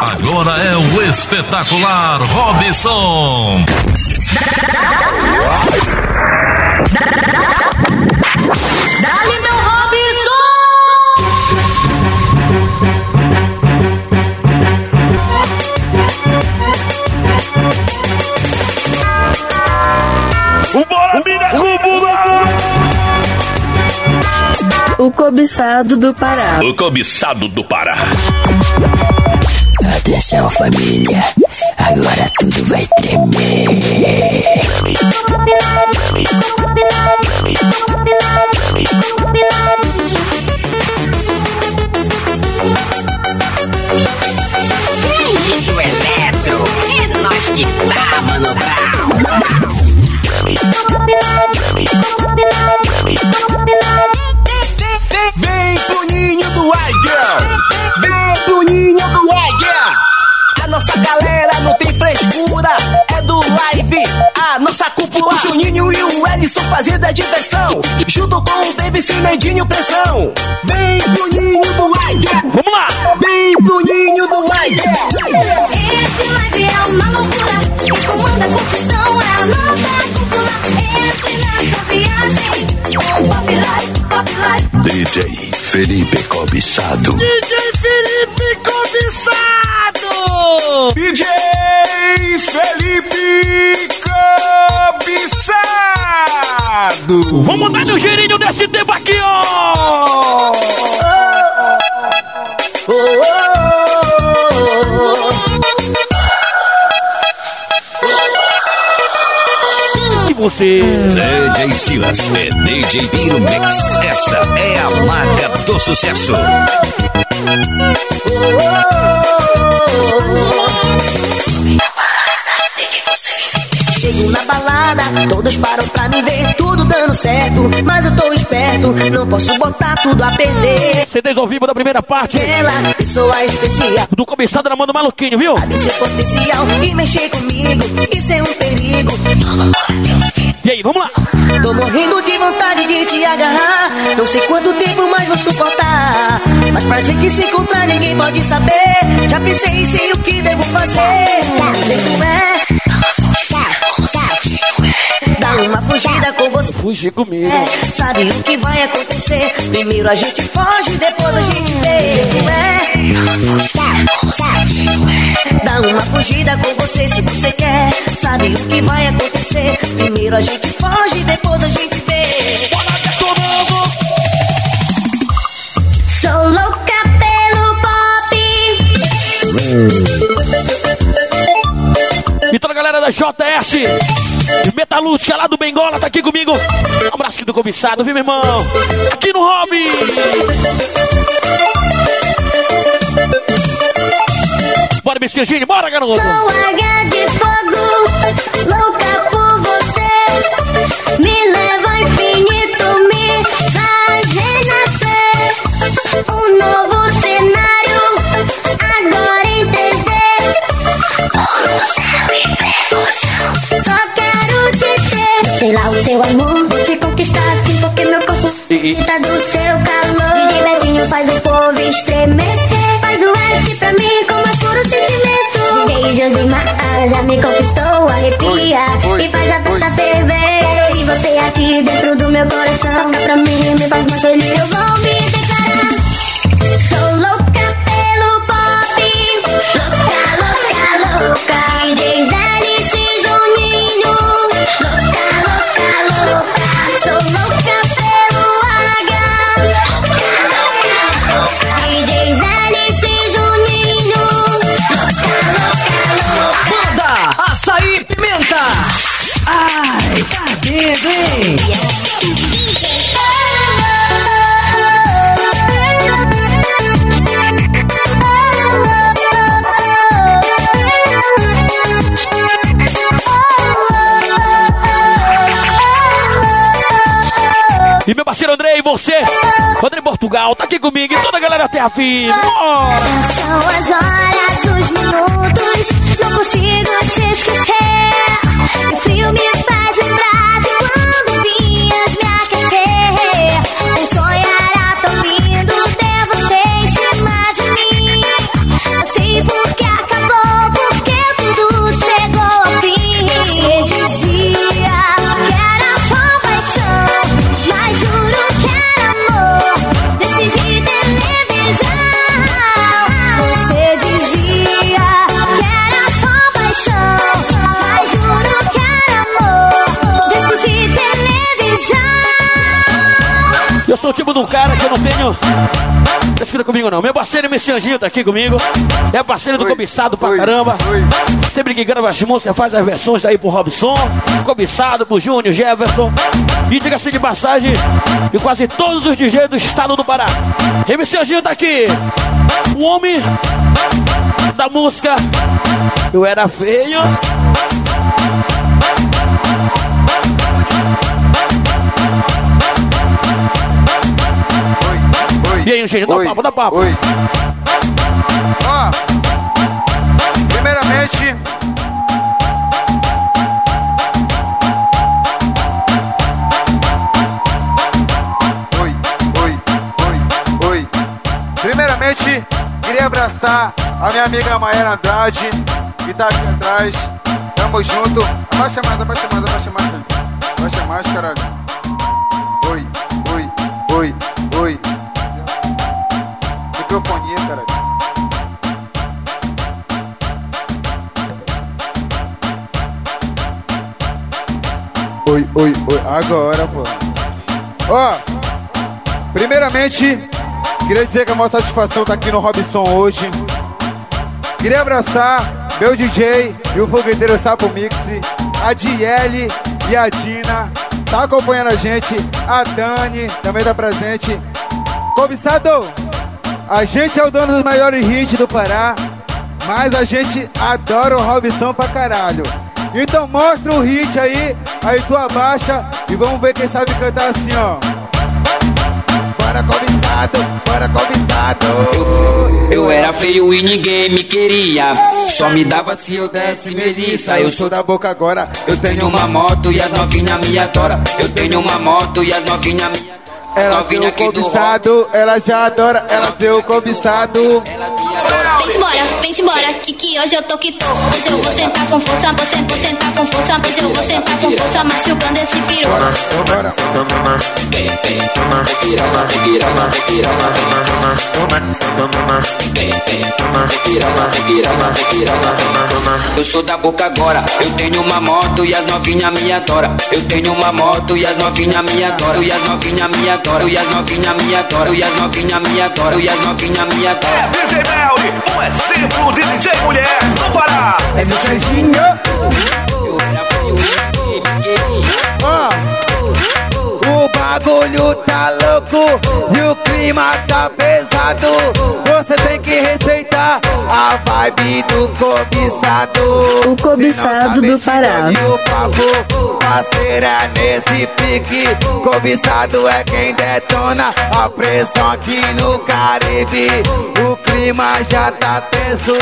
Agora é o espetacular Robson. Dali meu Robson! O Bora Mina O cobiçado do Pará. O cobiçado do Pará. Atenção família, agora tudo vai tremer. Do Eletro, é nós que tá, mano Brown. Galera não tem frescura, é do live, a nossa cúpula. O Juninho e o Edson fazendo a diversão, junto com o Davis e Nedinho Pressão. Vem pro ninho do Águia! Vamos lá! Vem pro ninho do Águia! Esse live é uma loucura. Quem comanda a curtição é a nossa cúpula. Entre nessa viagem. Com Pop Life, Pop Life. DJ Felipe Cobiçado. DJ Felipe Cobiçado! DJ Felipe Cobiçado! Vamos dar no girinho desse tempo aqui, ó! E você? DJ Silas e DJ Biro Mix. Essa é a marca do sucesso. Chego na balada, todos param pra me ver, tudo dando certo. Mas eu tô esperto, não posso botar tudo a perder. CDs ao vivo da primeira parte Ela, pessoa especial, do cobiçado na mão do maluquinho, viu? sabe ser potencial e mexer comigo, isso é um perigo. E aí, vamos lá! Tô morrendo de vontade de te agarrar. Não sei quanto tempo mais vou suportar. Mas pra gente se encontrar, ninguém pode saber. Já pensei sei o que devo fazer. É. Dá uma fugida com você. Fugir comigo. É, sabe o que vai acontecer? Primeiro a gente foge, depois a gente vê. É. Dá uma fugida com você se você quer. Sabe o que vai acontecer? Primeiro a gente foge, depois a gente vê. Sou louca pelo pop. E toda a galera da JS Metalúrgica lá do Bengola tá aqui comigo. Um abraço aqui do cobiçado, viu, meu irmão? Aqui no Hobby. Bora, Messiangini, bora, garoto. Sou H de fogo, louca por você. Me leva ao infinito, me faz renascer. Um novo Sei lá, o seu amor, vou te conquistar assim, porque meu corpo E- e- tá do seu calor. DJ Betinho faz o povo estremecer. Faz o S pra mim com mais puro sentimento. DJ Josimar já me conquistou, arrepia. E faz a festa ferver. E você aqui dentro do meu coração. Toca pra mim, me faz mais feliz. Eu vou me você? André Portugal, tá aqui comigo e toda a galera Terra Firme. Bora! São as horas, os minutos, não consigo te esquecer. O frio me faz comigo não. Meu parceiro MC Anjinho tá aqui comigo. É parceiro do Oi. cobiçado pra Oi. caramba. Oi. Sempre que grava as músicas, faz as versões daí pro Robson, cobiçado pro Júnior, Jefferson. E diga-se de passagem, e quase todos os DJs do estado do Pará. MC Anjinho tá aqui. O homem da música. Eu era feio. E aí, gente, dá oi, papo, dá papo. Oi. Ó, primeiramente, Oi, oi, oi, oi. Primeiramente, queria abraçar a minha amiga Maera Andrade, que tá aqui atrás. Tamo junto. Abaixa mais, abaixa mais, abaixa mais. Abaixa mais, caralho. Oi, oi, oi, oi. Microfonia, caralho. Oi, oi, oi. Agora, pô. Ó, primeiramente, queria dizer que é uma satisfação estar aqui no Robson hoje. Queria abraçar meu DJ e o fogueteiro Sapo Mix, a Diele e a Dina. Tá acompanhando a gente, a Dani também tá presente. Cobiçado, a gente é o dono dos maiores hits do Pará, mas a gente adora o Robson pra caralho. Então mostra o hit aí, aí tu abaixa e vamos ver quem sabe cantar assim, ó. Bora cobiçado, bora cobiçado. Eu era feio e ninguém me queria. Só me dava se eu desse melissa. Eu sou da boca agora, eu tenho uma moto e as novinha me adora. Eu tenho uma moto e as novinha me adora. Ela o cobiçado, ela já adora, ela vê o cobiçado. Vem embora, vem embora, que que hoje eu tô que tô. Hoje eu vou sentar com força, vou sentar, vou sentar com força. Hoje eu vou sentar com força, machucando esse piru. Eu sou da boca agora, eu tenho uma moto e as novinha me adora. Eu tenho uma moto e as novinha me adora. E as novinha me adora. E as novinha me adora. E as novinha me adora. E as novinha me adora. DJ Melly, um exemplo de DJ mulher no Pará. É meu Serginho. Ó, o bagulho tá louco e o clima tá pesado. Você tem que respeitar a vibe do cobiçado. O cobiçado do Pará. O papo, parceira nesse pique. Cobiçado é quem detona a pressão aqui no Caribe. O clima já tá tenso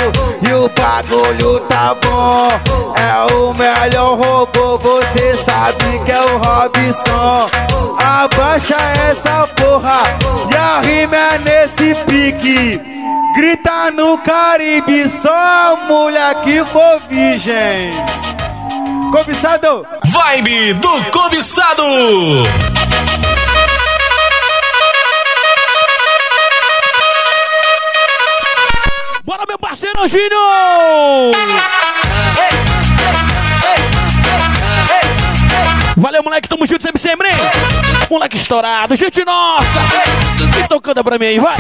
e o bagulho tá bom. É o melhor robô, você sabe que é o Robson. Abaixa essa porra e a rima é nesse pique. Grita no Caribe, só a mulher que for virgem. Cobiçado! Vibe do cobiçado. Bora, meu parceiro Anjinho! Valeu, moleque, tamo junto sempre, sempre. Moleque estourado, gente nossa! Então canta pra mim aí, vai!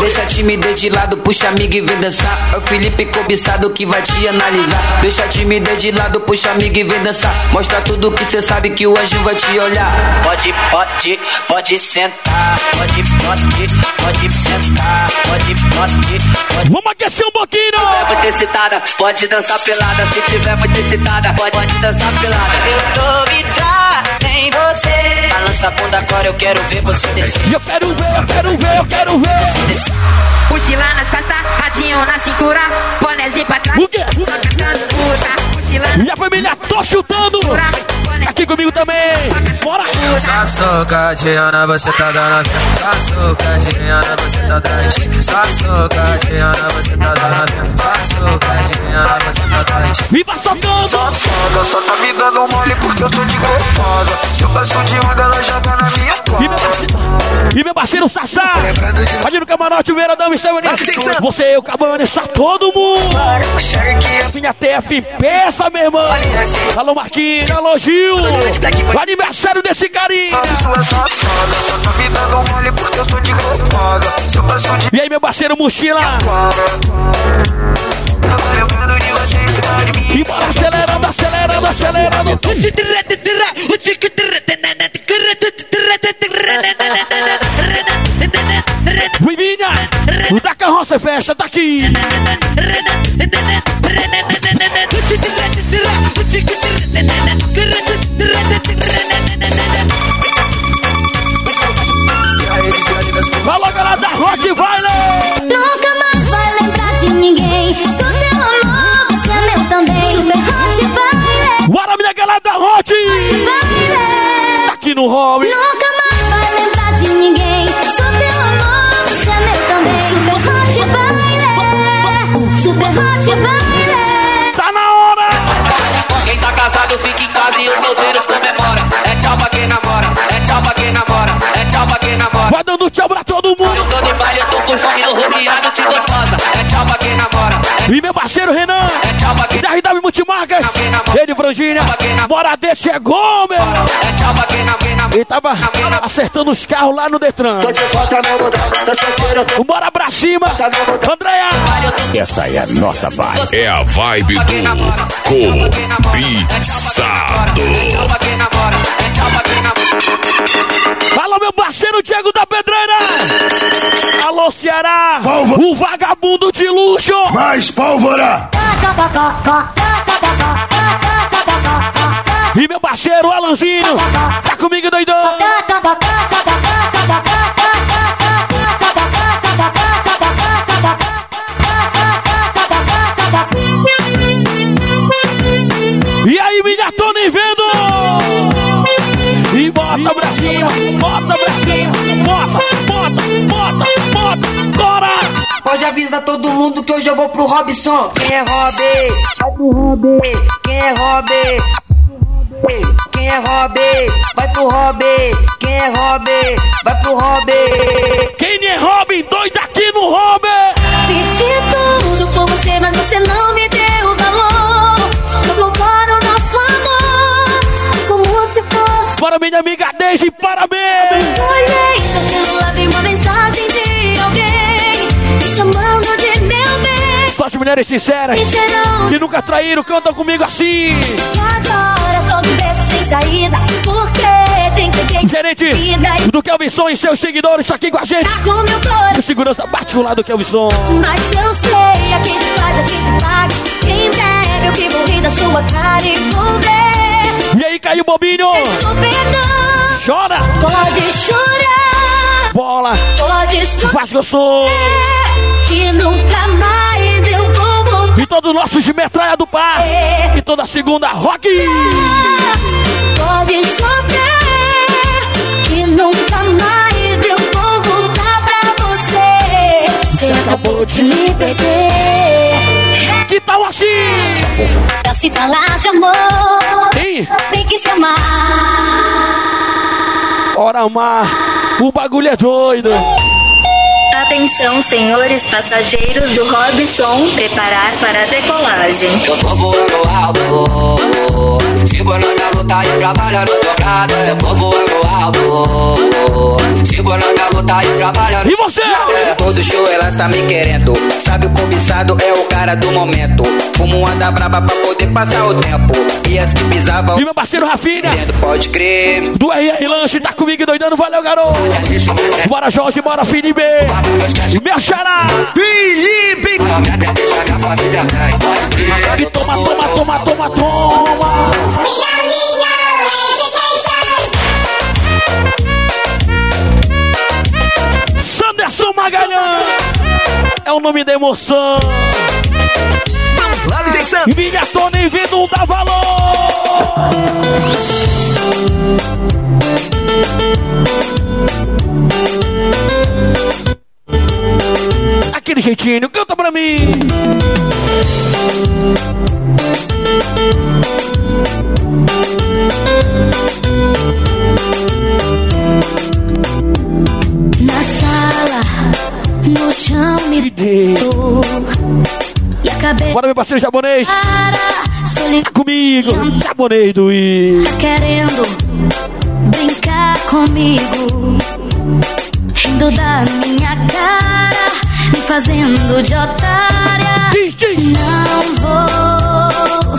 Deixa a timidez de lado, puxa amigo e vem dançar. É o Felipe cobiçado que vai te analisar. Deixa a timidez de lado, puxa amigo e vem dançar. Mostra tudo que cê sabe que o anjo vai te olhar. Pode, pode, pode sentar. Pode, pode, pode sentar. Pode, pode, pode. Vamos aquecer um pouquinho! tiver muito excitada, pode dançar pelada. Se tiver muito excitada, pode, pode dançar pelada. Eu tô vidrada em você. Balança a bunda agora, eu quero ver você descer. Eu quero ver, eu quero ver, eu quero ver! Mochila nas costas, radinho na cintura, bonézinho pra trás. O quê? Só cantando puta, mochila Minha família, tô chutando! Aqui comigo também! Bora! Só socadinha, você tá dando Só socadinha, você tá dando Só socadinha, você tá dando Só socadinha, você tá dando Me vai socando! Só soca, só tá me dando mole porque eu tô de culpada Se eu passo de onda, ela joga na minha E cara E meu parceiro Sassá. Ali no camarote, o Veiradão estava ali. Você, eu, Cabana, está todo mundo. Minha TF peça, meu irmão. Alô, Marquinhos. Alô, Gil. O aniversário desse carinha. E aí, meu parceiro Mochila. E bora acelerando, acelerando, acelerando. Vivinha, o da carroça festa, tá aqui. Fala, galera da Rock Violet! Nunca mais vai lembrar de ninguém. Da aqui no hobby. Nunca mais vai lembrar de ninguém. Sou teu amor, você é meu também. Super Hot Violet. Super Hot Violet. Tá na hora! Quem tá casado fica em casa e os solteiros comemora. É tchau pra quem namora, é tchau pra quem namora, é tchau pra quem namora. Vai dando tchau pra todo mundo. Eu tô de baile, eu tô curtindo, rodeado de gostosa. É tchau pra quem namora, E meu parceiro Renan, é tchau pra quem Multimarcas, ele Frangínia, bora de chegou, meu. Ele tava acertando os carros lá no Detran. Bora pra cima, Andréia. Essa é a nossa vibe. É a vibe do cobiçado. Alô, meu parceiro Diego da Pedreira. Alô, Ceará. O vagabundo de luxo. Mais pólvora! E meu parceiro Alanzinho. Tá comigo, doidão. E aí, minha tô nem vendo. E bota pra cima, bota pra cima, bota, bota, bota, bota, bora! Pode avisar todo mundo que hoje eu vou pro Robson. Quem é Rob? Vai pro Rob. Quem é Rob? Quem é Rob? Vai pro Rob. Quem é Rob? Vai pro Rob. Quem é Robin? Doido aqui no Robin! Fiz de tudo por você, mas você não me deu valor. Jogou fora o nosso amor, como se fosse. Para minha amiga Deise, parabéns! Mulheres sinceras que nunca traíram cantam comigo assim. E saída, porque tem que ter Gerente e do Kelvin Som e seus seguidores aqui com a gente. tá segurança particular do Kelvin Som. Mas eu sei a quem se faz, a quem se paga. Em breve eu que vou rir da sua cara e vou ver. E aí, caiu bobinho. O perdão Chora. pode chorar, Bola. pode sofrer. Faz que eu sou. Que nunca mais. E todos os nossos de metralha do par. E toda segunda rock. Pode sofrer. Que nunca mais eu vou voltar pra você. Você acabou de me perder. Que tal assim? Pra se falar de amor, Sim. tem que se amar. Ora, amar. O bagulho é doido. Atenção, senhores passageiros do Robson, preparar para a decolagem. Eu tô voando alto. Na minha luta e trabalhando dobrada. Eu tô voando alto. Na minha luta e trabalhando E você? Todo show ela tá me querendo. Sabe o cobiçado é o cara do momento. Fumo uma da braba pra poder passar o tempo. E as que pisavam. E meu parceiro Rafinha. Pode crer. Do RR Lanche tá comigo doidando. Valeu, garoto. Bora, Jorge. Bora, Felipe. E meu xará. Felipe. E toma, toma, toma, toma, toma. O nome da emoção. Lá do Jason. Minha Tony vindo dá valor. Aquele jeitinho, canta pra mim. Bora, meu parceiro japonês. Tá comigo, japonês do I. Querendo brincar comigo, rindo da minha cara, me fazendo de otária. Diz, diz. Não vou,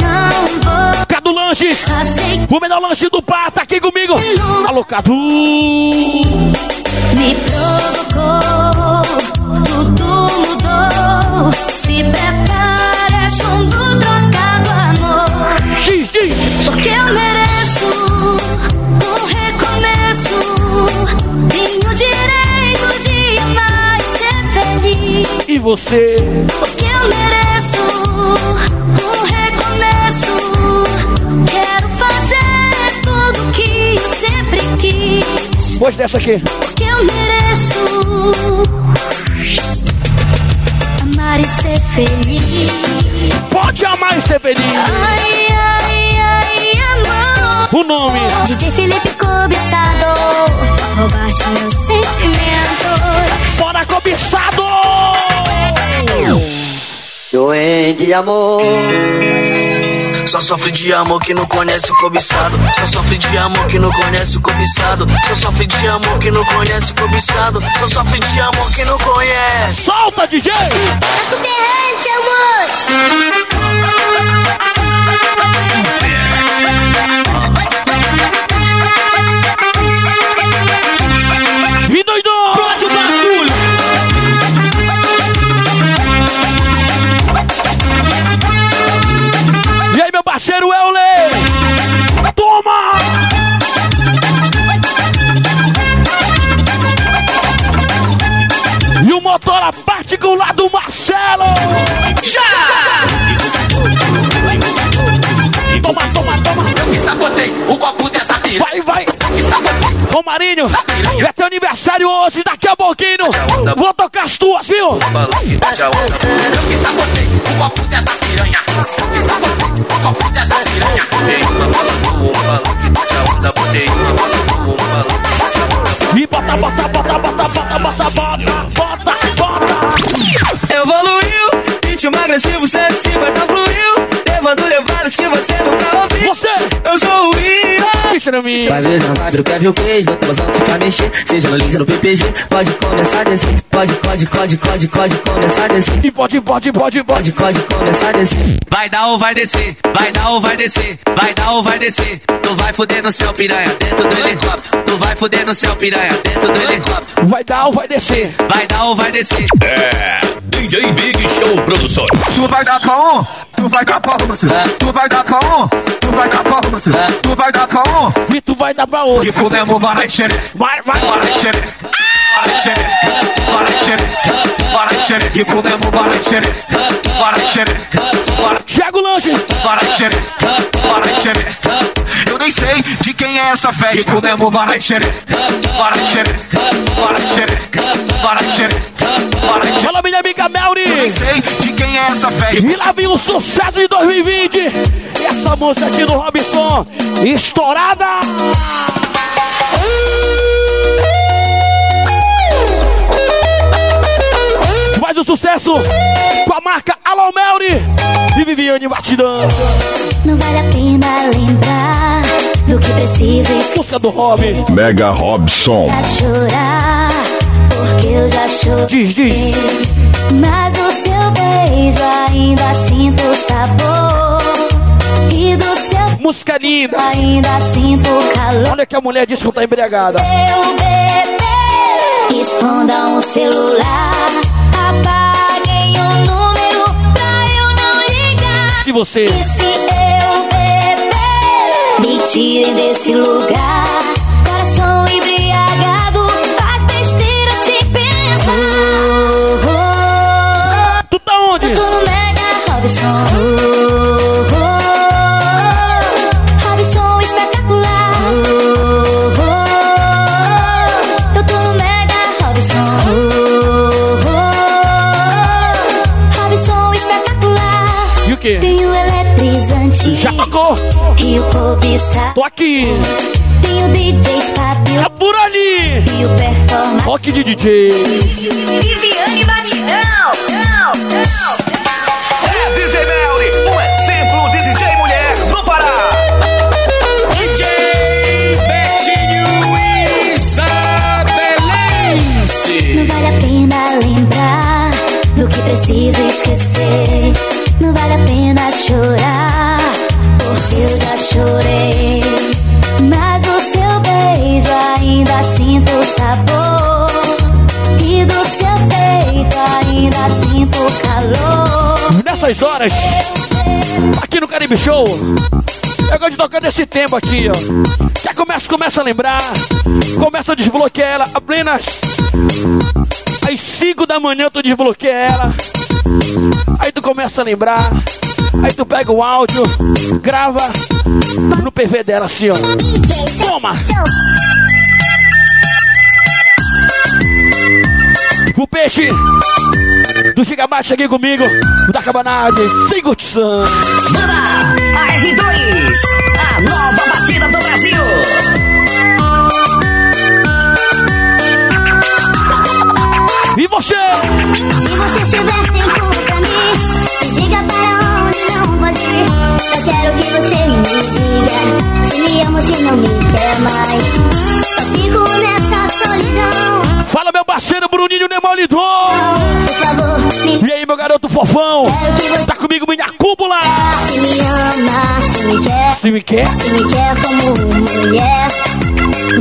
não vou. Cadu Lanche, Aceito. o melhor lanche do par, tá aqui comigo. Alô, Cadu. Me provocou, Se prepare, é chumbo trocado, amor. Diz, diz. Porque eu mereço um recomeço. Tenho direito de amar e ser feliz. E você? Porque eu mereço um recomeço. Quero fazer tudo que eu sempre quis. Pois dessa aqui. Porque eu mereço amar e ser feliz. Pode amar e ser feliz. Ai, ai, ai, amor. O nome. DJ Felipe Cobiçado, roubaste meu sentimento. Fora cobiçado! Doente de amor. Só sofre de amor que não conhece o cobiçado. Só sofre de amor que não conhece o cobiçado. Só sofre de amor que não conhece o cobiçado. Só sofre de amor que não conhece. Solta, DJ! Berrante, Me parceiro Euler? Toma! E o motor particular do Marcelo! Toma, toma, toma! Eu que sabotei o copo dessa piranha. Vai, vai! Eu que sabotei. Romarinho, é teu aniversário hoje, daqui a pouquinho vou tocar as tuas, viu? E bota, bota, bota, bota, bota, bota, bota, bota, bota! Evoluiu, ritmo agressivo 150 Ira. Deixa na minha! Vai ver, não vai ver o Kevin o queijo, não tem te pra mexer. Seja no Lins ou no PPG, pode começar a descer. Pode, pode, pode, pode, pode começar a descer. E pode, pode, pode, pode! Pode, pode começar a descer. Vai dar ou vai descer, vai dar ou vai descer, vai dar ou vai descer. Tu vai fuder no céu piranha dentro do helicóptero. Tu vai fuder no céu piranha dentro do helicóptero. Vai dar ou vai descer? Vai dar ou vai descer. É, DJ Big Show Produções. Tu vai dar pra um, tu vai dar pra outro. Tu vai dar pra um, tu vai dar pra outro. Tu vai dar pra um, E tu vai dar pra outro! e podemos vai xereca. Vai, vai! Vai xereca içeri, var içeri, var. E comemos var içeri, var Chega o lanche! Var içeri, var içeri. Eu nem sei de quem é essa festa. E comemos var içeri, var içeri, var içeri, var içeri. Fala, minha amiga Melri! Eu nem sei de quem é essa festa. E lá vem o sucesso de 2020. Essa moça aqui do Robson, estourada! Uh! O sucesso com a marca Alô Melry e Viviane Batidão. Não vale a pena lembrar do que precisa Música do Rob. Mega Robson. escutar chorar. Porque eu já chorei. Diz, diz. Mas o seu beijo ainda sinto o sabor. E do seu Música linda. ainda sinto o calor. Olha que a mulher disse que tá embriagada. Meu bebê, esconda um celular. Se você E se eu beber, me tirem desse lugar. Coração embriagado, faz besteira sem pensar. Oh, oh, Tu tá onde? eu tô no Mega Robson. tô. Rio cobiça. Tô aqui. Tem o DJ Fábio. Tá por ali. Rio performance. Rock de DJ. Viviane Batidão. Não, não. É DJ Melly, um exemplo de DJ mulher no Pará. DJ Betinho e Isabelense. Não vale a pena lembrar do que preciso esquecer. Não vale a pena chorar 22 horas, aqui no Caribe Show. Eu gosto de tocar desse tempo aqui, ó. Já começa, começa a lembrar, começa a desbloquear ela apenas às 5 da manhã tu desbloqueia ela. Aí tu começa a lembrar, aí tu pega o áudio, grava no PV dela assim, ó. Toma! O peixe! Do Gigabyte aqui comigo, da Cabanagem, sem curtição. Banda AR2, a nova batida do Brasil. E você? Se você tiver tempo pra mim, me diga para onde não pode ir. Só quero que você me diga se me ama ou se não me quer mais. Só fico nessa. Fala, meu parceiro Bruninho Demolidor! E aí, meu garoto fofão? Tá comigo, minha cúpula? se me ama, se me quer. Se me quer? Se me quer como mulher,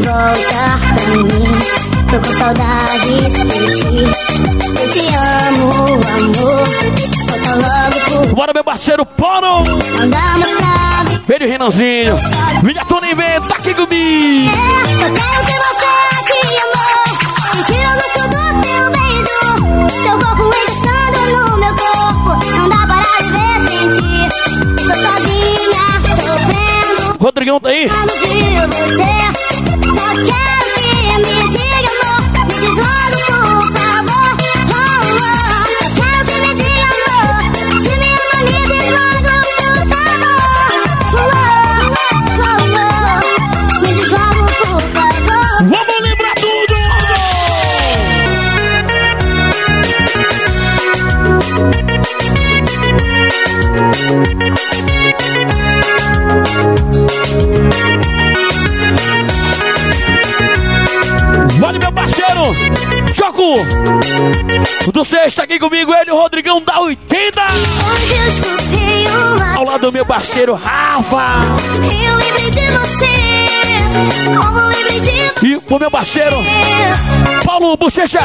volta pra mim. Tô com saudades de ti. Eu te amo, amor. Bora, meu parceiro Poro! Andamos pra ver. Ele e o Renanzinho. Minha Tony Vento, tá aqui comigo. Só quero que você Rodrigão tá aí? Você. Só quero que me diga, amor. Me diz logo, Do sexto aqui comigo, ele, o Rodrigão da 80! Hoje eu escutei uma Ao lado do meu parceiro Rafa! Eu lembrei de você, como lembrei de você. E o meu parceiro Paulo Bochecha!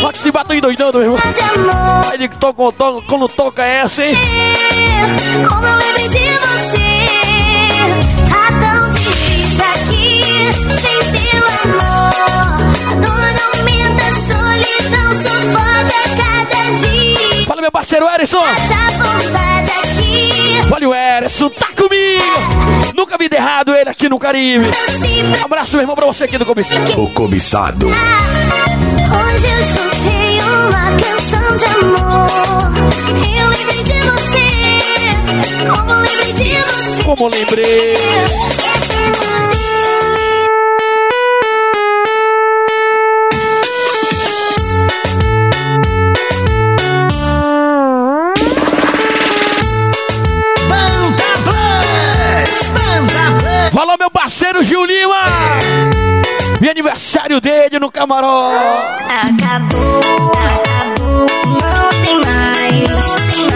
Só que se bateu em doidando, meu irmão! Ele toca, toca, quando toca essa, hein? como eu lembrei de você. Parceiro Erison! Olha o Erison, tá comigo! Nunca vi de errado ele aqui no Caribe! Um abraço, meu irmão, pra você aqui do Cobiçado! O cobiçado. Hoje eu escutei uma canção de amor. Eu lembrei de você, como lembrei de você. Como lembrei! Fala, meu parceiro Gil Lima! E aniversário dele no Camarão! Acabou, acabou, não tem mais, não tem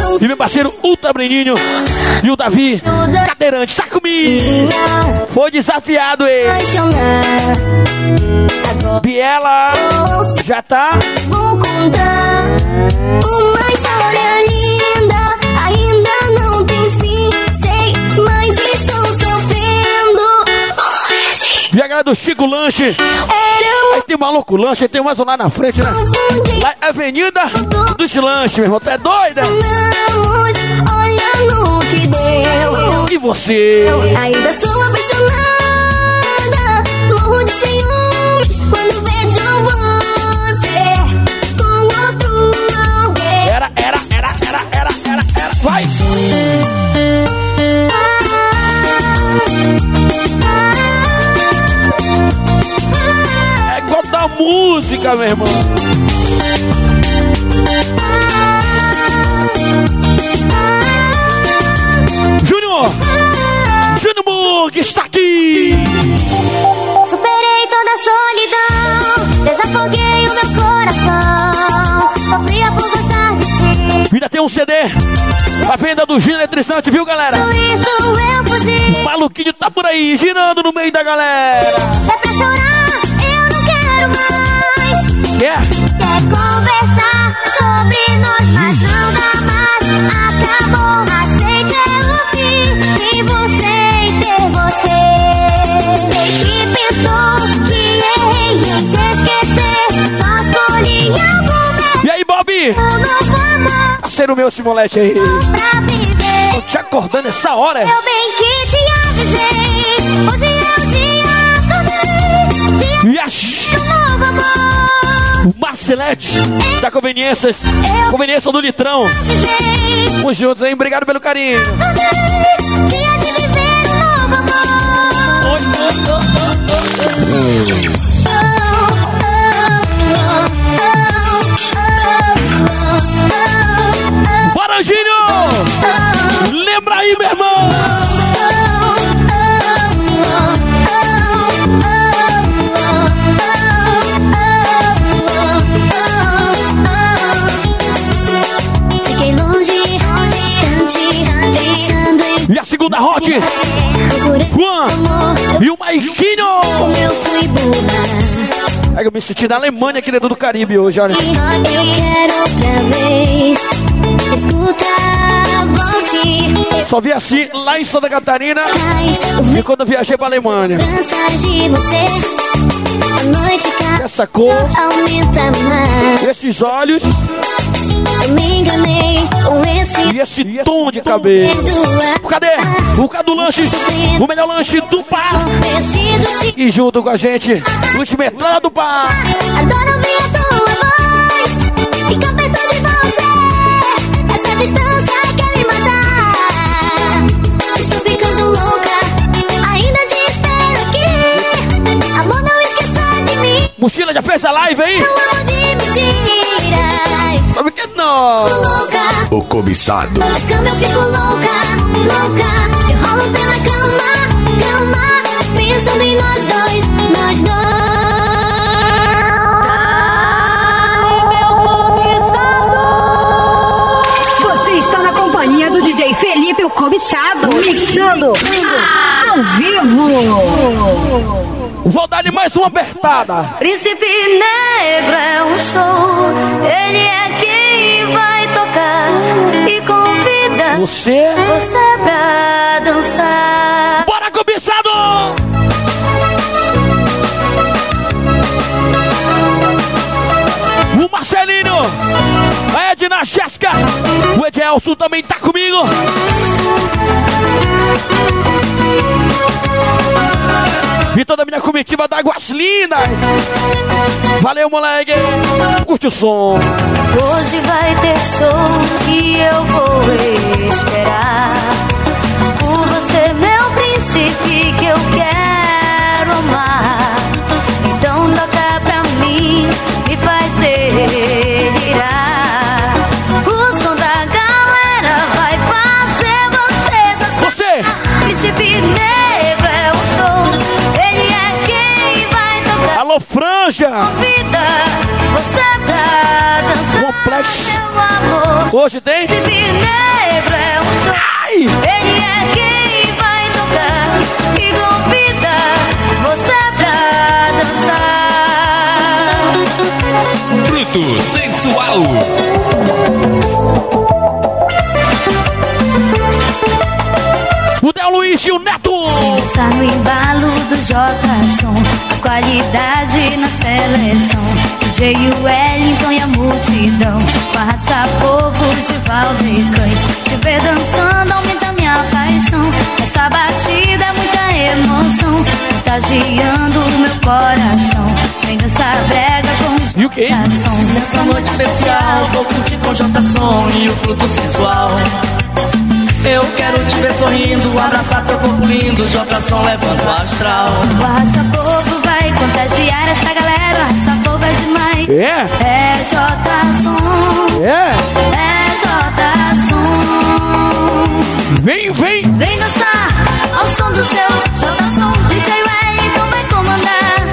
mais. E meu parceiro Ultra Breninho e o Davi, cadeirante, tá comigo! Foi desafiado ele! Biela, já tá? vou contar uma história do Chico Lanche. Aí tem maluco lanche, tem mais um lá na frente, né? Lá é Avenida dos Lanches, meu irmão. Tu é doida? Amamos, olha no que deu. E você? Ainda sou música, meu irmão. Júnior! Júnior Burg está aqui! Superei toda a solidão, desafoguei o meu coração. Sofria por gostar de ti. Ainda tem um CD. A venda do Gino Eletrizante, viu, galera? Por isso eu fugi. O maluquinho tá por aí, girando no meio da galera. É pra chorar, mais. Quer conversar sobre nós, mas não dá mais. Acabou, aceite é o fim. E você e ter você. Sei que pensou que errei em te esquecer. Só escolhi algum E aí, Bob? amor Parceiro meu, esse moleque aí. pra viver. Tô te acordando essa hora. Eu bem que te avisei. Hoje eu te acordei. Marcelete, da Conveniências. Conveniência do Litrão. Tamo juntos, hein? Obrigado pelo carinho. Baranjinho! Lembra aí, meu irmão! Em a segunda hot, Juan amor. e o Maiquinho! Como eu fui burra. É que eu me senti na Alemanha, querido do Caribe hoje, olha. Eu quero outra vez. Escuta, volte. Só vi assim lá em Santa Catarina e quando eu viajei pra Alemanha. De você. A noite. Essa cor, Aumenta mais. esses olhos me enganei com esse. e esse tom de cabelo. Perdoa. Cadê? O Cadu Lanche, o melhor lanche do par. E junto com a gente, Luz Metralha do par. Adoro ouvir a tua voz. Fica perto de você. Essa distância quer me matar. Estou ficando louca. Ainda te espero aqui. Amor, não esqueça de mim. Mochila já fez a live aí? Pela cama eu fico louca, louca. Eu rolo pela cama, cama. Pensando em nós dois, nós dois. Ai, meu cobiçado. Você está na companhia do DJ Felipe o Cobiçado, mixando ao vivo. Vou dar-lhe mais uma apertada. Príncipe Negro é um show. Ele é e convida Você? você pra dançar. Bora, cobiçado! O Marcelinho, a Edna Jéssica, o Edelson também tá comigo. E toda a minha comitiva da Águas Lindas. Valeu, moleque. Curte o som. Hoje vai ter show e eu vou esperar por você, meu príncipe, que eu quero amar. Então toca pra mim, me faz delirar. Franja! Vida, você pra dançar. Complexo. Meu amor. Hoje tem? Príncipe negro é um show. Ele é quem vai tocar e convida você pra dançar. Fruto sensual. O Del Luiz e o Neto! Dançar no embalo do J-Som, a qualidade na seleção. DJ Wellington e a multidão, com a raça povo de Valdecães. Te ver dançando aumenta minha paixão. Essa batida é muita emoção, contagiando o meu coração. Vem dançar brega com E o quê? Nessa noite especial, vou curtir com J-Som e o fruto sensual. Eu quero te ver sorrindo, abraçar teu corpo lindo, J-Som levando o astral. O Arrasta Povo vai contagiar essa galera. O Arrasta Povo é demais. É? É J-Som. É? É J-Som. Vem, vem! Vem dançar ao som do seu J-Som. DJ Wellington vai comandar.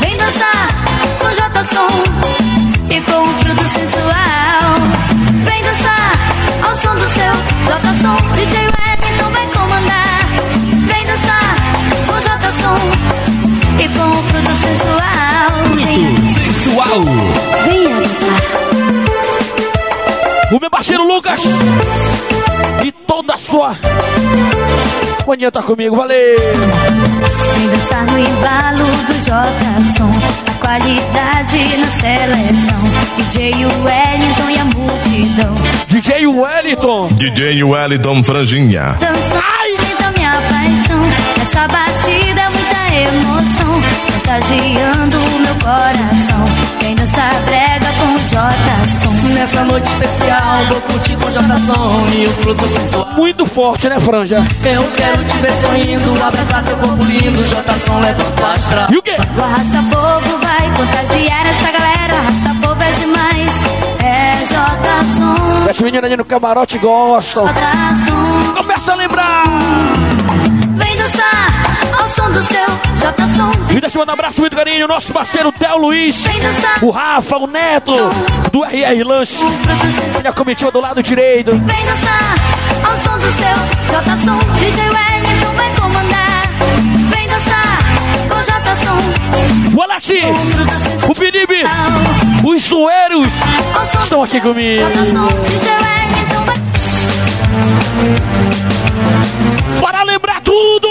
Vem dançar com J-Som e com o fruto sensual som do seu J som, DJ Wellington vai comandar. Vem dançar com J som e com o fruto sensual. Fruto sensual. Venha dançar. O meu parceiro Lucas e toda a sua companhia tá comigo, valeu! Vem dançar no embalo do J som, a qualidade na seleção. DJ Wellington e a multidão. DJ Wellington. DJ Wellington Franjinha. Dançando aumenta minha paixão. Essa batida é muita emoção. Contagiando o meu coração. Quem dança brega com J-Som. Nessa noite especial, vou curtir com J-Som e o fruto sensual. Muito forte, né, Franja? Eu quero te ver sorrindo, abraçar teu corpo lindo, J-Som levanta o. E o quê? O Arrasta Povo vai contagiar essa galera. Arrasta As meninas ali no camarote gostam. Começa a lembrar. Vem dançar ao som do seu J-Som. E deixa eu mandar um abraço muito carinho, nosso parceiro Theo Luiz, o Rafa, o Neto, do RR Lanche. Olha a comitiva do lado direito. Vem dançar ao som do seu J-Som. DJ Wellington O Alex, o Felipe, os zoeiros estão aqui comigo. J-Som. DJ Wellington vai. Para lembrar tudo!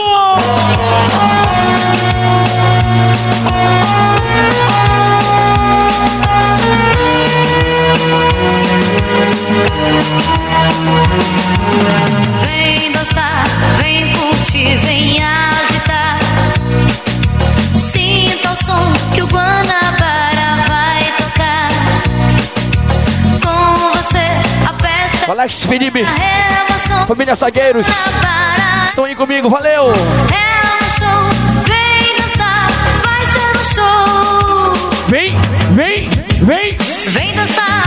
Alex, Felipe, família Zagueiros, estão aí comigo, valeu! é um show. Vem dançar, vai ser um show. Vem, vem, vem! Vem dançar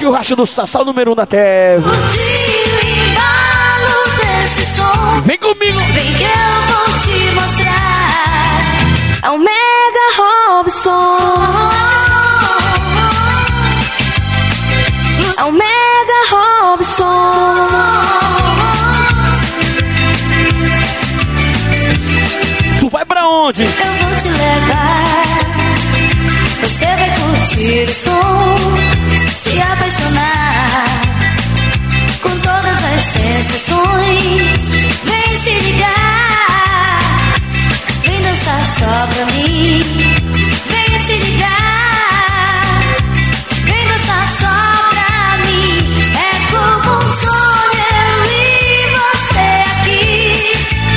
Churrasco do Sassá, o número um da TV. O. Vem comigo! Vem que eu vou te mostrar. Só pra mim. Vem se ligar, vem dançar só pra mim. É como um sonho eu e você aqui.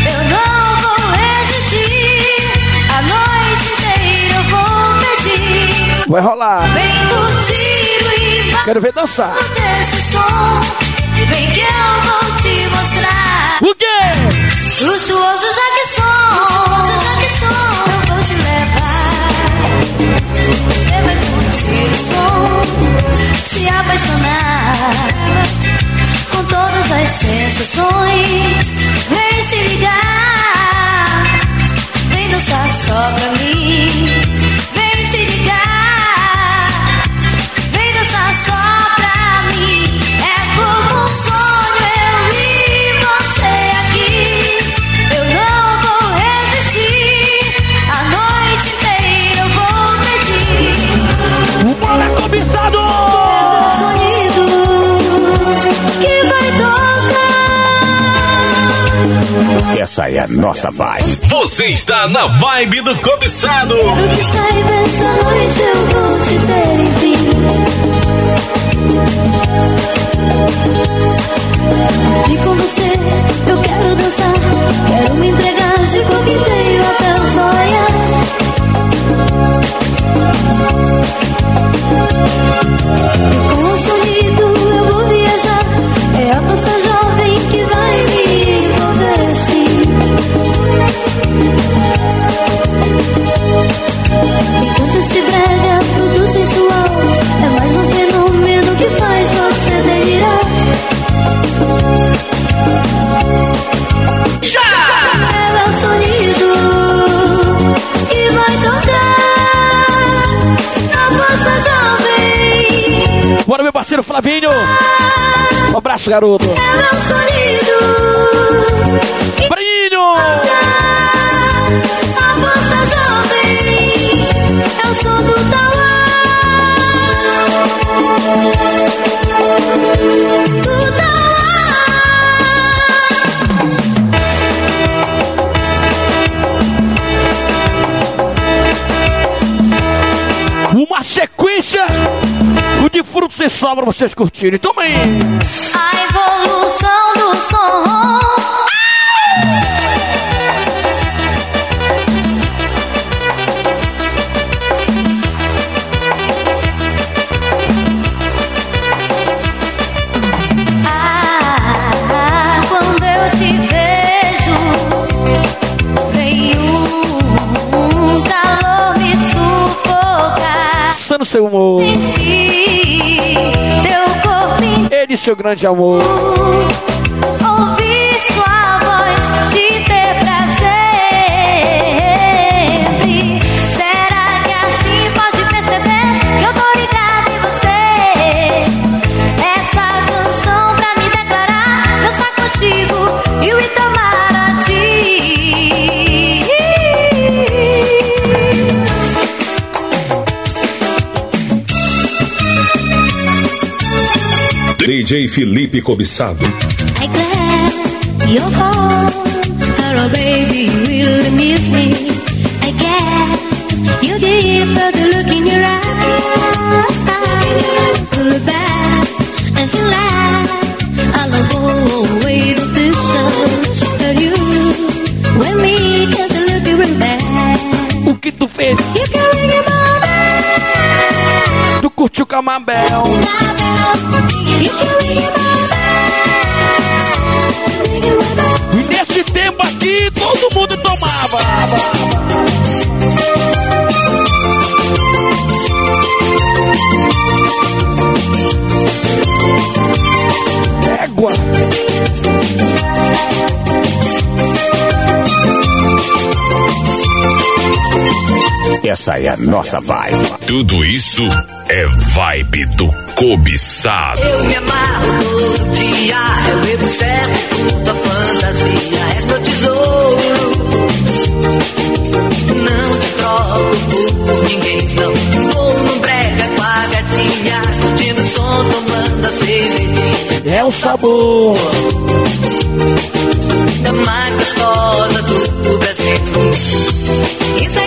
Eu não vou resistir, a noite inteira eu vou pedir. Vai rolar. Vem curtir o embalo Quero ver dançar. desse som. Vem que eu vou te mostrar. O quê? Luxuoso já que apaixonar. Com todas as sensações. Vem se ligar. Vem dançar só pra mim. Essa é a nossa vibe. Você está na vibe do cobiçado. Quero que saiba essa noite eu vou te ter. E com você eu quero dançar, quero me entregar de corpo inteiro até o sonhar. E garoto. É meu sonido. Sal pra vocês curtirem. Toma aí. A evolução do som. Ah, quando seu grande amor. You bring back. O que tu fez? You can ring him Tu curtiu Camabel. Ring him E nesse tempo aqui, todo mundo tomava. Égua. Essa é a nossa vibe. Tudo isso é vibe do cobiçado. Eu me amarro todo dia, eu bebo certo, curto a fantasia, és meu tesouro. Não te troco por ninguém, não. Vou no brega com a gatinha, curtindo o som, tomando a cervejinha. É o sabor. Da mais gostosa do Brasil. Isso é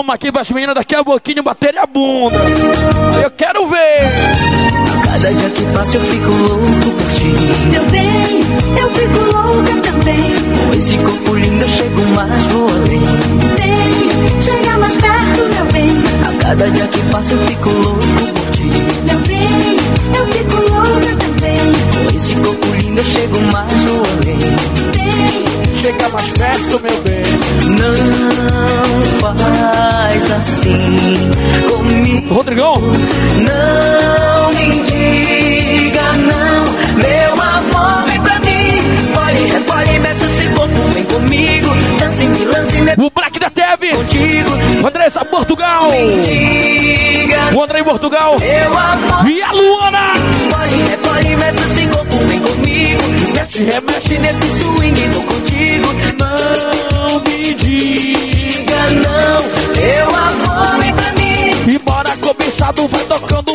Uma aqui pras meninas daqui a pouquinho baterem a bunda. Aí eu quero ver. Cada dia que passa eu fico louco por ti. Meu bem, eu fico louca também. Com esse corpo lindo eu chego mais, vou além. Vem, chega mais perto, meu bem. A cada dia que passa eu fico louco por ti. Meu bem, eu fico louca também. Com esse corpo lindo eu chego mais, vou além. Vem, chega mais perto, meu bem. Não faz assim comigo. Rodrigão? Não me diga não, meu amor, vem pra mim. Pode, repare, mexe esse corpo, vem comigo. Dance, me lance, me O Black da Teve. Contigo. Andressa Portugal. Me diga. O André Portugal. Meu amor. E a Luana. Pode, repare, mexe esse corpo, vem comigo. Mexe, remexe nesse swing, tô contigo. Não cobiçado, vai tocando,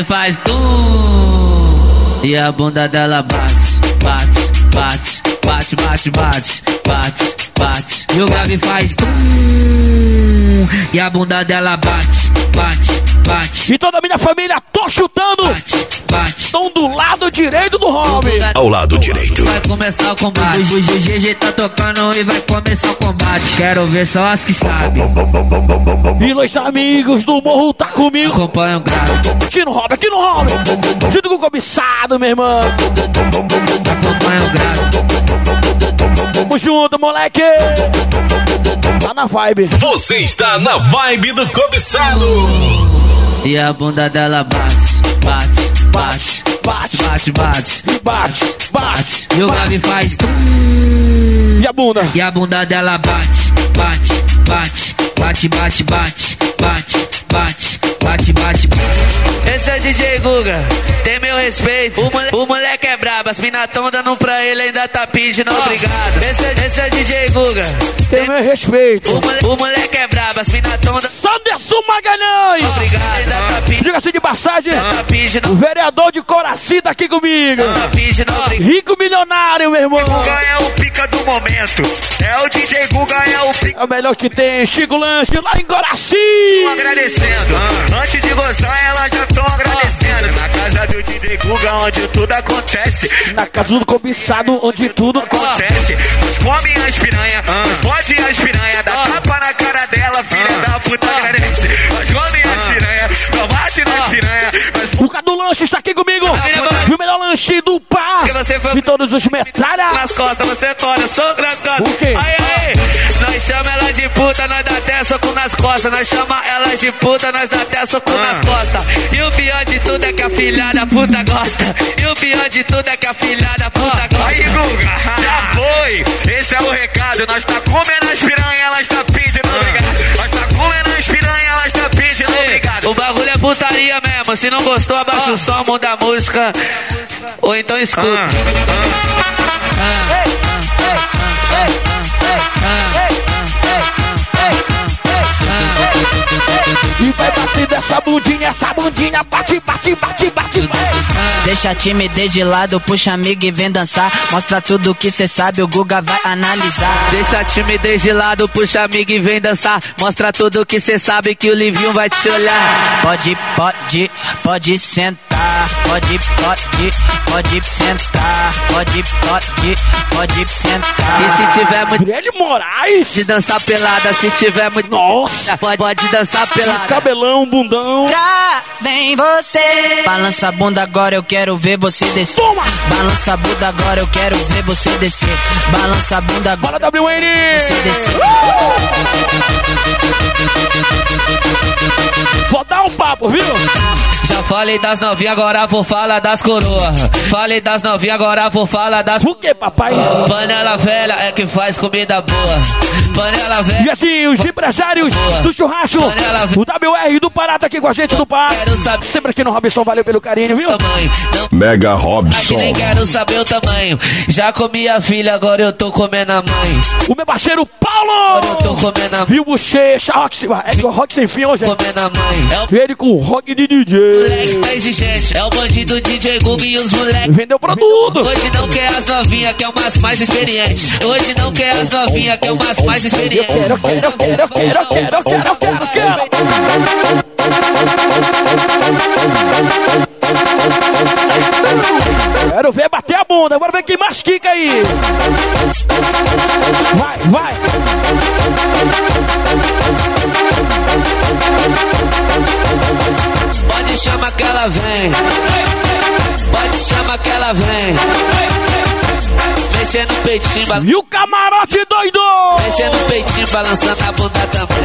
O grave faz tum e a bunda dela bate, bate, bate, bate, bate, bate, bate, bate. E o grave faz tum e a bunda dela bate, bate, bate. E toda a minha família, tô chutando. Bate. Estão do lado direito do Robin. Ao lado direito. Vai começar o combate. O GG tá tocando e vai começar o combate. Quero ver só as que sabem. E os amigos do morro tá comigo. Acompanha o grave. Aqui no Robin, aqui no Robin. Junto com o cobiçado, meu irmão. Acompanha o grave. Tamo junto, moleque. Tá na vibe. Você está na vibe do cobiçado. E a bunda dela bate, bate, bate, bate, bate, bate, bate, bate. E o grave faz. E a bunda? E a bunda dela bate, bate, bate, bate, bate, bate, bate, bate, bate, bate, bate. Esse é DJ Guga, tem meu respeito. O, mole, o moleque é brabo, as mina tão dando pra ele, ainda tá pedindo obrigado. Esse, é- esse é DJ Guga, Tem meu respeito. o, mole, o moleque é brabo, as mina tão dando Sanderson Magalhães. obrigado. Ainda tá pedindo, Diga-se de passagem, tá pedindo, o vereador de Coraci tá aqui comigo. tá pedindo. Rico milionário, meu irmão. Guga é o pica do momento. É o DJ Guga, é o pica. É o melhor que tem, Chico Lanche, lá em Coraci. Agradecendo. Antes de gozar, elas já estão agradecendo. Na casa do DJ Guga, onde tudo acontece. Na casa do cobiçado, onde tudo Acontece. Nós come as piranha, nós pode as piranha. Dá tapa na cara dela, filha da puta agradece. Nós come as piranha, nós bate nas piranha. Nós O Cadu Lanche está aqui comigo. E o melhor lanche do par. Que você foi- De todos os metralha. nas costas, você fora, soco nas costas. O quê? Aí, aí, nós chama ela de puta, nós dá até soco nas costas. Nós chama ela de puta, nós dá até soco nas costas. E o pior de tudo é que a filha da puta gosta. E o pior de tudo é que a filha da puta gosta. Aí, Guga, já foi. Esse é o recado. Nós tá comendo as piranha, elas tá pedindo obrigado. Nós tá comendo as piranha, elas tá pedindo obrigado. O bagulho é putaria mesmo. Se não gostou, abaixa o som, muda a música. Ou então escuta. E essa bundinha. Bate, bate, bate, bate, bate. Deixa a timidez de lado, puxa amigo e vem dançar. Mostra tudo que cê sabe, o Guga vai analisar. Deixa a timidez de lado, puxa amigo e vem dançar. Mostra tudo que cê sabe que o Livinho vai te olhar. Pode, pode, pode sentar. Pode, pode, pode sentar. Pode, pode, pode sentar. E se tiver muito Gabriele Moraes. de dançar pelada, se tiver muito Nossa. pode, pode dançar pelada. Cabelão, bundão. Tra, vem você. Balança a bunda agora, eu quero ver você descer. Toma. Balança a bunda agora, eu quero ver você descer. Balança a bunda agora. Bora, WN. Você descer. Vou dar um papo, viu? Já falei das novinhas, agora vou falar das coroas. Falei das novinhas, agora vou falar das Por que, papai? panela velha é que faz comida boa. Panela E velha. assim, os empresários do churrasco, o WR do Pará tá aqui com a gente do Par. Quero saber Sempre aqui no Robson, valeu pelo carinho, viu? o tamanho. Não Mega Aqui Robson. nem quero saber o tamanho. Já comi a filha, agora eu tô comendo a mãe. O meu parceiro Agora eu tô Paulo! comendo a mãe. Viu Bochecha, Rock, é o Rock sem fim hoje. é. Comendo a mãe. É o Ele com o Rock de moleque DJ. tá exigente. É o bandido DJ Google e os moleques. Vendeu produto. Hoje não quer as novinhas, quer umas mais experientes. Hoje não quer as novinhas, quer umas mais experientes. Quero, quero, quero, quero, quero, quero, quero, quero. Quero ver bater a bunda, agora ver quem mastica aí. Vai, vai. Pode chamar que ela vem. Pode chamar que ela vem. Mexendo no peitinho, E o camarote doido. mexendo no peitinho, balançando a bunda também.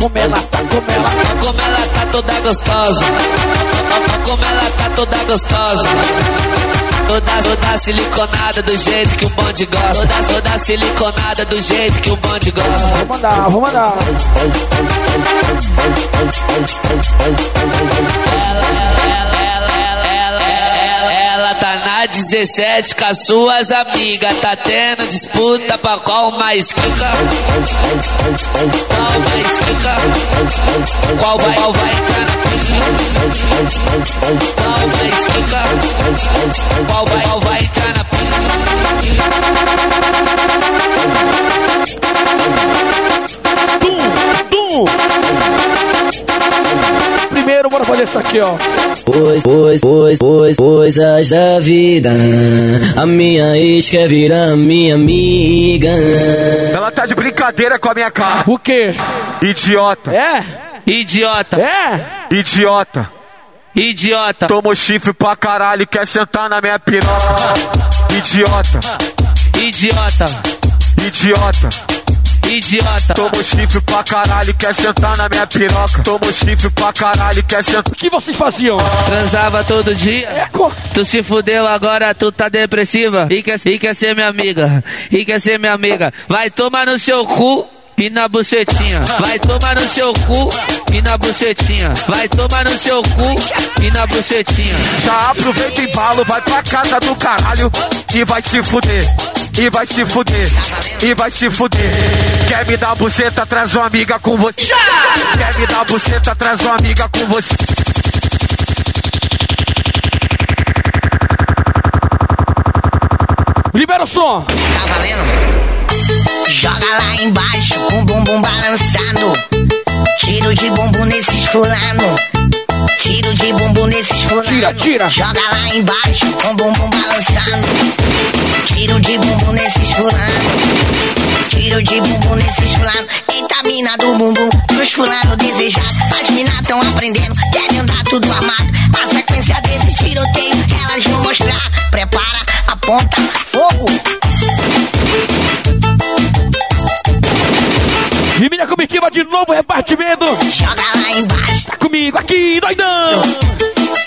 Como ela tá, como ela Olha como ela tá toda gostosa. Como ela tá toda gostosa. Toda, toda siliconada do jeito que o bonde gosta. Toda, toda siliconada do jeito que o bonde gosta. Vou mandar, vou mandar. Ela, ela, ela, ela tá na 17 com as suas amigas. Tá tendo disputa pra qual mais quica. Qual mais quica? Qual vai, qual vai entrar na pica? Qual mais quica? Qual vai, qual vai entrar na Tum, tum. Primeiro, bora fazer isso aqui, ó. Pois, pois, pois, pois, coisas da vida. A minha ex quer virar minha amiga. Ela tá de brincadeira com a minha cara. O quê? Idiota. É? Idiota. É? Idiota. Idiota. Tomou chifre pra caralho e quer sentar na minha piroca. Idiota. Idiota. Idiota. Idiota. Tomou chifre pra caralho quer sentar na minha piroca. Tomou chifre pra caralho quer sentar. O que vocês faziam? Transava todo dia. Eco. Tu se fudeu agora, tu tá depressiva. E quer, e quer ser minha amiga. E quer ser minha amiga. Vai tomar no seu cu. E na bucetinha, vai tomar no seu cu e na bucetinha, vai tomar no seu cu e na bucetinha. Já aproveita e embalo, vai pra casa do caralho e vai se fuder. E vai se fuder, e vai se fuder. Quer me dar buceta, traz uma amiga com você. Quer me dar buceta, traz uma amiga com você. Libera o som. Tá valendo? Joga lá embaixo, com o bumbum balançando. Tiro de bumbum nesses fulano. Tiro de bumbum nesses fulano. Tira, tira. Joga lá embaixo, com o bumbum balançando. Tiro de bumbum nesses fulano. Tiro de bumbum nesses fulano. Eita mina do bumbum, pros fulano desejar. As minas tão aprendendo, devem andar tudo armado. A sequência desse tiroteio, elas vão mostrar. Prepara, aponta, fogo. E minha comitiva de novo, repartimento. Joga lá embaixo. Tá comigo aqui, doidão.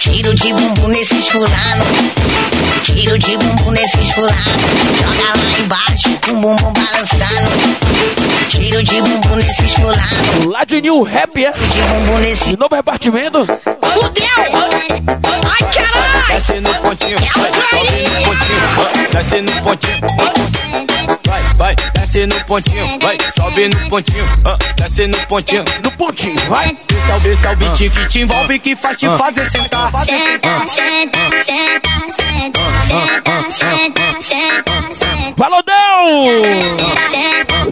Tiro de bumbum nesses fulano. Tiro de bumbum nesses fulano. Joga lá embaixo, com o bumbum balançando. Tiro de bumbum nesses fulano. Lá de New Rap, é? De bumbum nesse. De novo repartimento. Fudeu! Ai, caralho! Desce no pontinho, sobe no pontinho, desce no pontinho. Vai, desce no pontinho, vai, sobe no pontinho, ah, desce no pontinho, no pontinho, vai. Esse é o, o beat que te envolve, que faz te fazer sentar. Senta, senta, senta, senta, senta, senta, senta. Falou, Del!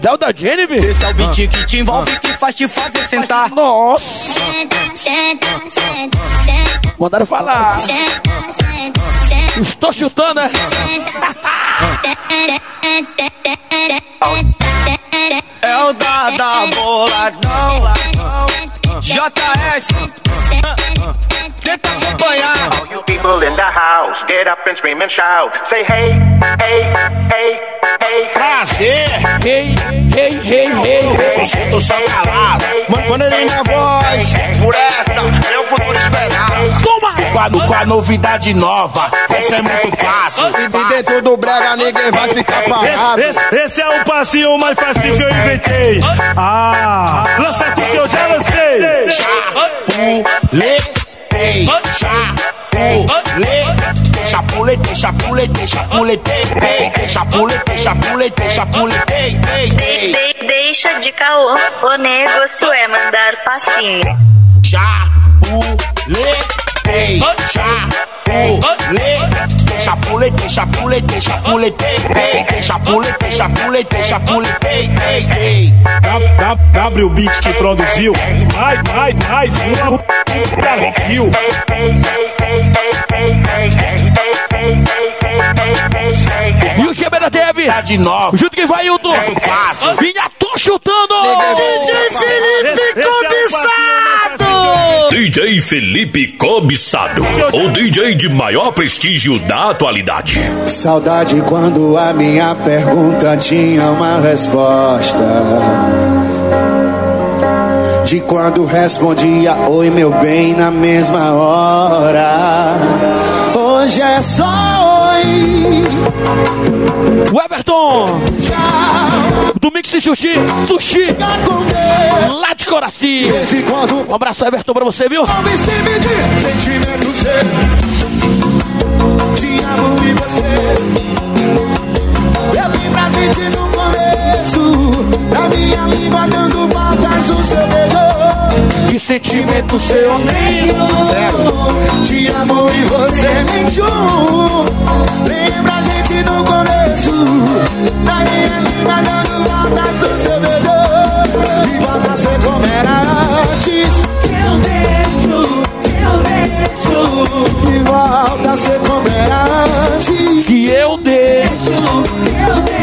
Del da Jennifer? Esse é o beat que te envolve, que faz te fazer sentar. Nossa! Senta, senta, senta, senta. Mandaram falar. Senta, senta, senta. Estou chutando, né? É o da da boladão, JS. Tenta acompanhar. All you people in the house, get up and scream and shout. Say hey, hey, hey, hey. Prazer. Hey, hey, hey, hey. Eu sou só calado. Manda ele na voz. Por essa, meu futuro esperado. Toma! Com a, novidade nova, essa é muito fácil. E dentro do brega ninguém vai ficar parado. Esse, esse, esse é o passinho mais fácil que eu inventei. Ah, lança aqui que eu já lancei. Chapuletei, chapuletei, chapuletei, chapuletei, chapuletei, chapuletei, chapuletei, chapuletei, De- de- deixa de caô, o negócio é mandar passinho. Chapulei, chapulei, chapulei, chapulei, chapulei, chapulei, chapulei, chapulei, W o beat que produziu, vai, vai, vai, voa Brasil. E o Gebera Deb. Tá de novo. Junto que vai, Hilton. Vinha, tô chutando. DJ Felipe! DJ Felipe Cobiçado, o DJ de maior prestígio da atualidade. Saudade quando a minha pergunta tinha uma resposta. De quando respondia oi meu bem na mesma hora. Hoje é só. O Everton. Do Mix e Sushi. Sushi. Lá de Coraci. Um abraço, Everton, pra você, viu? Sentimento seu. Te amo e você. Eu vim pra gente no começo. Da minha língua não sentimento seu nem Zero. Te amo e você mentiu. Lembra a gente do começo. Tá Na minha língua dando voltas do seu beijo E volta a ser como era antes. Eu deixo, eu deixo. E volta a ser como era antes. Que eu deixo, eu deixo.